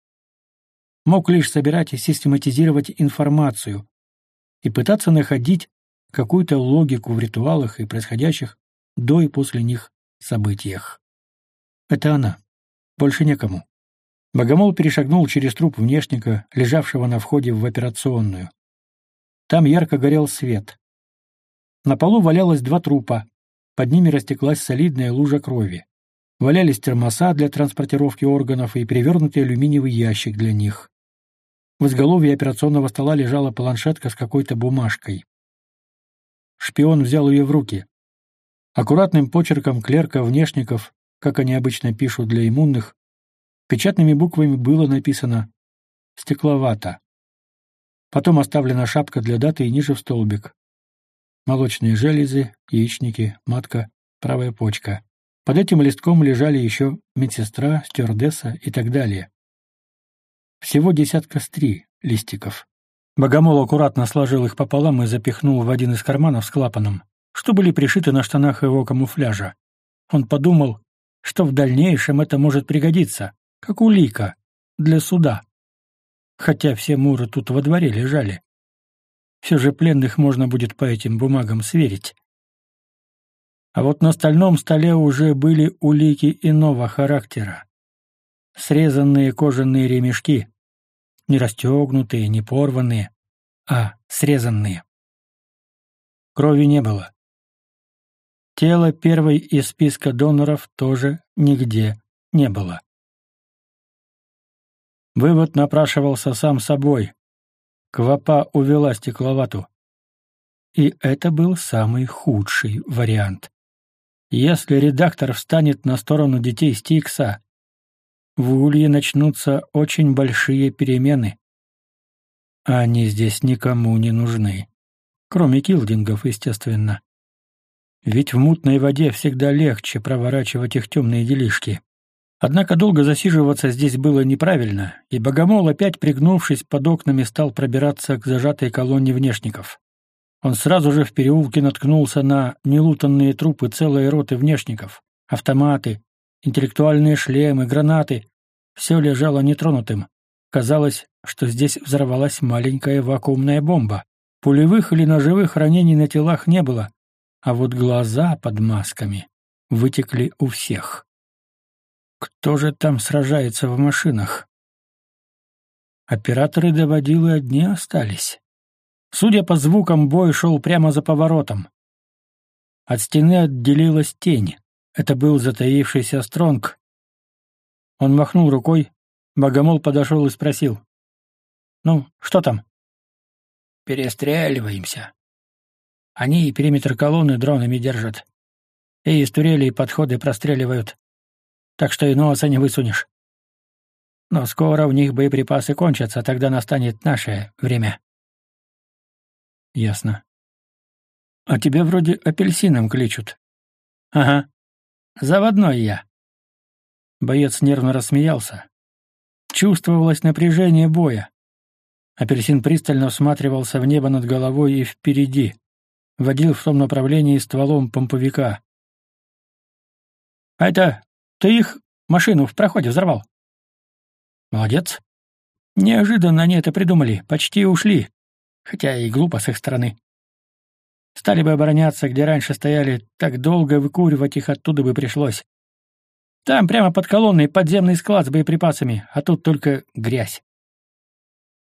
Мог лишь собирать и систематизировать информацию и пытаться находить какую-то логику в ритуалах и происходящих до и после них событиях. Это она. Больше некому. Богомол перешагнул через труп внешника, лежавшего на входе в операционную. Там ярко горел свет. На полу валялось два трупа. Под ними растеклась солидная лужа крови. Валялись термоса для транспортировки органов и перевернутый алюминиевый ящик для них. В изголовье операционного стола лежала планшетка с какой-то бумажкой. Шпион взял ее в руки. Аккуратным почерком клерка-внешников как они обычно пишут для иммунных, печатными буквами было написано «стекловато». Потом оставлена шапка для даты и ниже в столбик. Молочные железы, яичники, матка, правая почка. Под этим листком лежали еще медсестра, стюардесса и так далее. Всего десятка с три листиков. Богомол аккуратно сложил их пополам и запихнул в один из карманов с клапаном, что были пришиты на штанах его камуфляжа. Он подумал, что в дальнейшем это может пригодиться, как улика, для суда. Хотя все муры тут во дворе лежали. Все же пленных можно будет по этим бумагам сверить. А вот на стальном столе уже были улики иного характера. Срезанные кожаные ремешки, не расстегнутые, не порванные, а срезанные. Крови не было. Тела первой из списка доноров тоже нигде не было. Вывод напрашивался сам собой. Квапа увела стекловату. И это был самый худший вариант. Если редактор встанет на сторону детей Стикса, в Улье начнутся очень большие перемены. Они здесь никому не нужны. Кроме килдингов, естественно. Ведь в мутной воде всегда легче проворачивать их темные делишки. Однако долго засиживаться здесь было неправильно, и Богомол, опять пригнувшись под окнами, стал пробираться к зажатой колонне внешников. Он сразу же в переулке наткнулся на нелутанные трупы целой роты внешников, автоматы, интеллектуальные шлемы, гранаты. Все лежало нетронутым. Казалось, что здесь взорвалась маленькая вакуумная бомба. Пулевых или ножевых ранений на телах не было, а вот глаза под масками вытекли у всех. Кто же там сражается в машинах? Операторы доводилы одни остались. Судя по звукам, бой шел прямо за поворотом. От стены отделилась тень. Это был затаившийся Стронг. Он махнул рукой, Богомол подошел и спросил. «Ну, что там?» «Перестреливаемся», они и периметр колонны дронами держат. И из турелей подходы простреливают. Так что и носа не высунешь. Но скоро у них боеприпасы кончатся, тогда настанет наше время. Ясно. А тебя вроде апельсином кличут. Ага. Заводной я. Боец нервно рассмеялся. Чувствовалось напряжение боя. Апельсин пристально всматривался в небо над головой и впереди водил в том направлении стволом помповика. «А это ты их машину в проходе взорвал?» «Молодец. Неожиданно они это придумали, почти ушли, хотя и глупо с их стороны. Стали бы обороняться, где раньше стояли, так долго выкуривать их оттуда бы пришлось. Там прямо под колонной подземный склад с боеприпасами, а тут только грязь.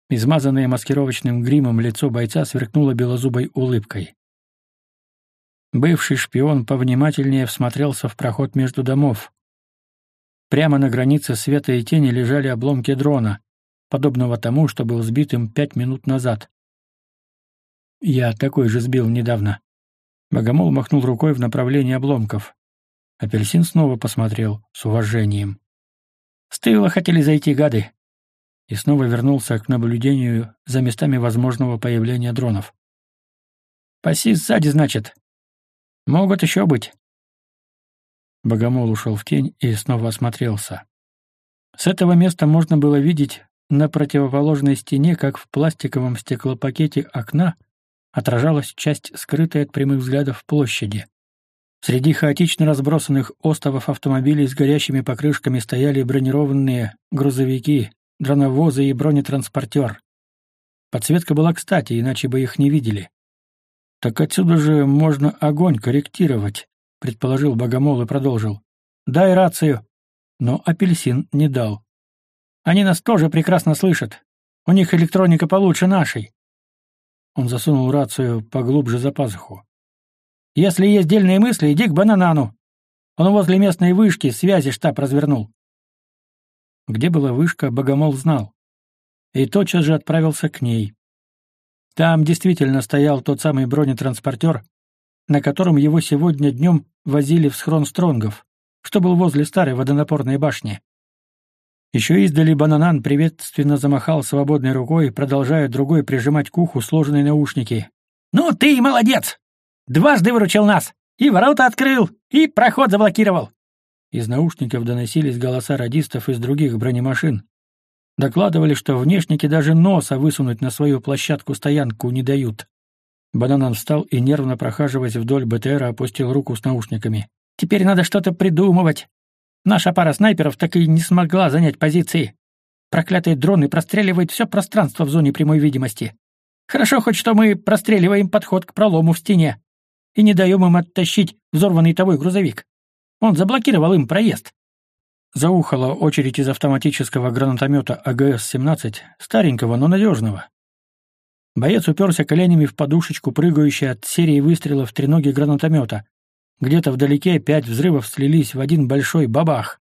Измазанное маскировочным гримом лицо бойца сверкнуло белозубой улыбкой. Бывший шпион повнимательнее всмотрелся в проход между домов. Прямо на границе света и тени лежали обломки дрона, подобного тому, что был сбит им пять минут назад. Я такой же сбил недавно. Богомол махнул рукой в направлении обломков. Апельсин снова посмотрел с уважением. «С хотели зайти, гады. и снова вернулся к наблюдению за местами возможного появления дронов. «Паси сзади, значит. Могут еще быть». Богомол ушел в тень и снова осмотрелся. С этого места можно было видеть на противоположной стене, как в пластиковом стеклопакете окна, отражалась часть скрытой от прямых взглядов площади. Среди хаотично разбросанных остовов автомобилей с горящими покрышками стояли бронированные грузовики, дроновозы и бронетранспортер. Подсветка была кстати, иначе бы их не видели. «Так отсюда же можно огонь корректировать», — предположил Богомол и продолжил. «Дай рацию». Но апельсин не дал. «Они нас тоже прекрасно слышат. У них электроника получше нашей». Он засунул рацию поглубже за пазуху. Если есть дельные мысли, иди к Бананану. Он возле местной вышки связи штаб развернул. Где была вышка, Богомол знал. И тотчас же отправился к ней. Там действительно стоял тот самый бронетранспортер, на котором его сегодня днем возили в схрон Стронгов, что был возле старой водонапорной башни. Еще издали Бананан приветственно замахал свободной рукой, продолжая другой прижимать к уху сложенные наушники. «Ну ты молодец! Дважды выручил нас! И ворота открыл, и проход заблокировал!» Из наушников доносились голоса радистов из других бронемашин. Докладывали, что внешники даже носа высунуть на свою площадку-стоянку не дают. Бананан встал и, нервно прохаживаясь вдоль БТРа, опустил руку с наушниками. «Теперь надо что-то придумывать. Наша пара снайперов так и не смогла занять позиции. Проклятые дроны простреливают все пространство в зоне прямой видимости. Хорошо хоть что мы простреливаем подход к пролому в стене и не даем им оттащить взорванный тобой грузовик. Он заблокировал им проезд. Заухала очередь из автоматического гранатомета АГС-17, старенького, но надежного. Боец уперся коленями в подушечку, прыгающей от серии выстрелов треноги гранатомета. Где-то вдалеке пять взрывов слились в один большой бабах.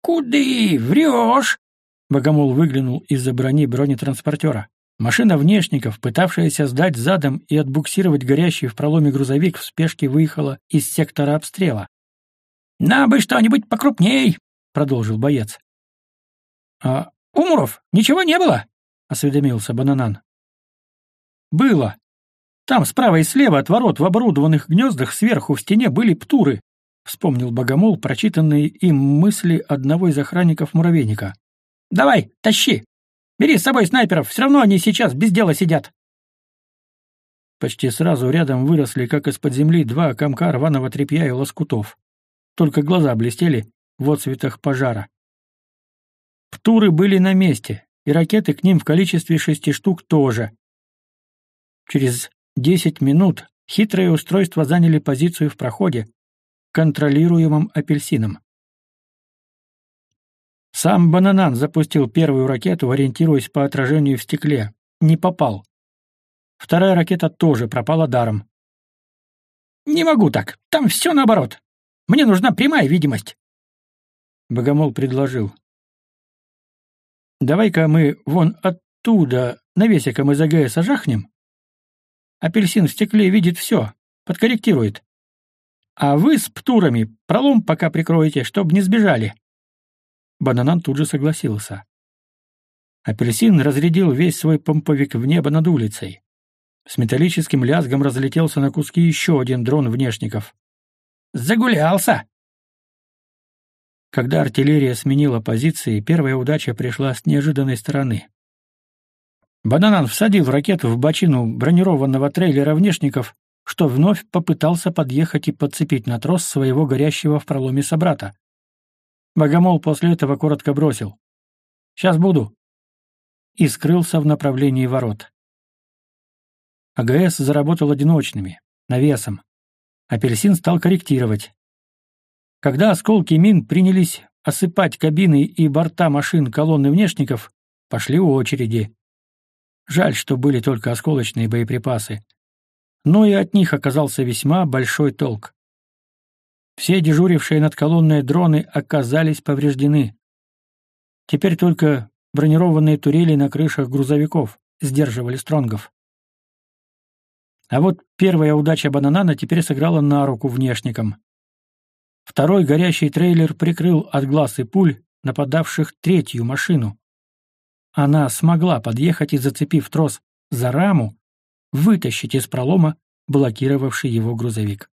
«Куды? Врешь?» Богомол выглянул из-за брони бронетранспортера. Машина внешников, пытавшаяся сдать задом и отбуксировать горящий в проломе грузовик, в спешке выехала из сектора обстрела. «Нам бы что-нибудь покрупней!» — продолжил боец. «А у Муров ничего не было?» — осведомился Бананан. «Было. Там справа и слева от ворот в оборудованных гнездах сверху в стене были птуры», — вспомнил Богомол прочитанные им мысли одного из охранников муравейника. «Давай, тащи!» Бери с собой снайперов, все равно они сейчас без дела сидят. Почти сразу рядом выросли, как из-под земли, два комка рваного тряпья и лоскутов. Только глаза блестели в отцветах пожара. Птуры были на месте, и ракеты к ним в количестве шести штук тоже. Через десять минут хитрые устройства заняли позицию в проходе, контролируемом апельсином. Сам Бананан запустил первую ракету, ориентируясь по отражению в стекле. Не попал. Вторая ракета тоже пропала даром. «Не могу так. Там все наоборот. Мне нужна прямая видимость». Богомол предложил. «Давай-ка мы вон оттуда навесиком из АГС ожахнем. Апельсин в стекле видит все, подкорректирует. А вы с птурами пролом пока прикроете, чтобы не сбежали. Бананан тут же согласился. Апельсин разрядил весь свой помповик в небо над улицей. С металлическим лязгом разлетелся на куски еще один дрон внешников. «Загулялся!» Когда артиллерия сменила позиции, первая удача пришла с неожиданной стороны. Бананан всадил ракету в бочину бронированного трейлера внешников, что вновь попытался подъехать и подцепить на трос своего горящего в проломе собрата. Богомол после этого коротко бросил. «Сейчас буду». И скрылся в направлении ворот. АГС заработал одиночными, навесом. Апельсин стал корректировать. Когда осколки мин принялись осыпать кабины и борта машин колонны внешников, пошли очереди. Жаль, что были только осколочные боеприпасы. Но и от них оказался весьма большой толк. Все дежурившие над колонной дроны оказались повреждены. Теперь только бронированные турели на крышах грузовиков сдерживали стронгов. А вот первая удача Бананана теперь сыграла на руку внешникам. Второй горящий трейлер прикрыл от глаз и пуль нападавших третью машину. Она смогла подъехать и, зацепив трос за раму, вытащить из пролома блокировавший его грузовик.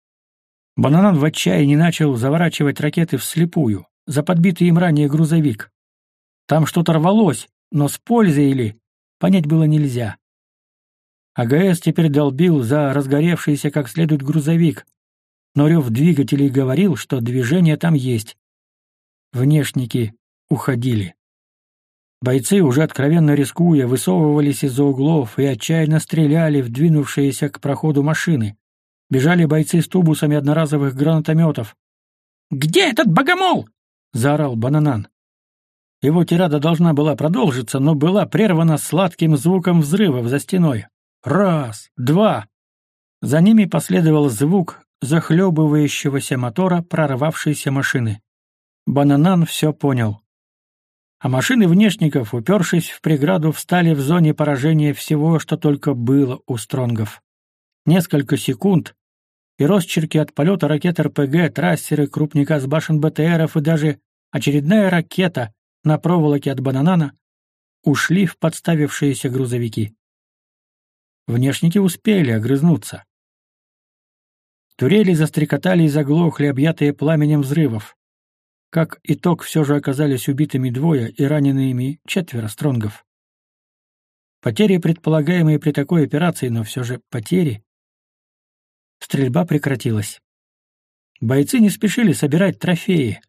Бананан в отчаянии начал заворачивать ракеты вслепую, за подбитый им ранее грузовик. Там что-то рвалось, но с пользой или понять было нельзя. АГС теперь долбил за разгоревшийся как следует грузовик, но рев двигателей говорил, что движение там есть. Внешники уходили. Бойцы, уже откровенно рискуя, высовывались из-за углов и отчаянно стреляли в двинувшиеся к проходу машины. Бежали бойцы с тубусами одноразовых гранатометов. «Где этот богомол?» — заорал Бананан. Его тирада должна была продолжиться, но была прервана сладким звуком взрывов за стеной. Раз, два. За ними последовал звук захлебывающегося мотора прорвавшейся машины. Бананан все понял. А машины внешников, упершись в преграду, встали в зоне поражения всего, что только было у стронгов. Несколько секунд, и росчерки от полета ракет РПГ, трассеры, крупника с башен БТРов и даже очередная ракета на проволоке от бананана ушли в подставившиеся грузовики. Внешники успели огрызнуться. Турели застрекотали и заглохли, объятые пламенем взрывов. Как итог, все же оказались убитыми двое и ранеными четверо стронгов. Потери, предполагаемые при такой операции, но все же потери. Стрельба прекратилась. Бойцы не спешили собирать трофеи.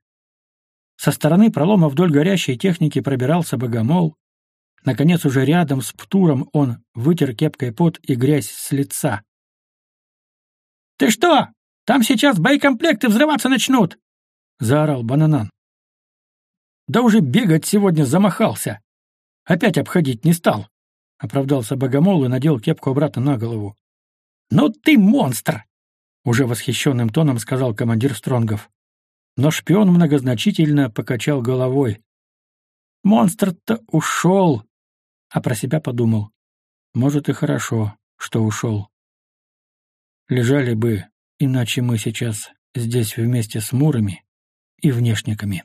Со стороны пролома вдоль горящей техники пробирался богомол. Наконец, уже рядом с Птуром он вытер кепкой пот и грязь с лица. «Ты что? Там сейчас боекомплекты взрываться начнут!» — заорал Бананан. «Да уже бегать сегодня замахался. Опять обходить не стал», — оправдался Богомол и надел кепку обратно на голову. «Ну ты монстр!» — уже восхищенным тоном сказал командир Стронгов. Но шпион многозначительно покачал головой. «Монстр-то ушел!» А про себя подумал. «Может, и хорошо, что ушел. Лежали бы, иначе мы сейчас здесь вместе с мурами и внешниками.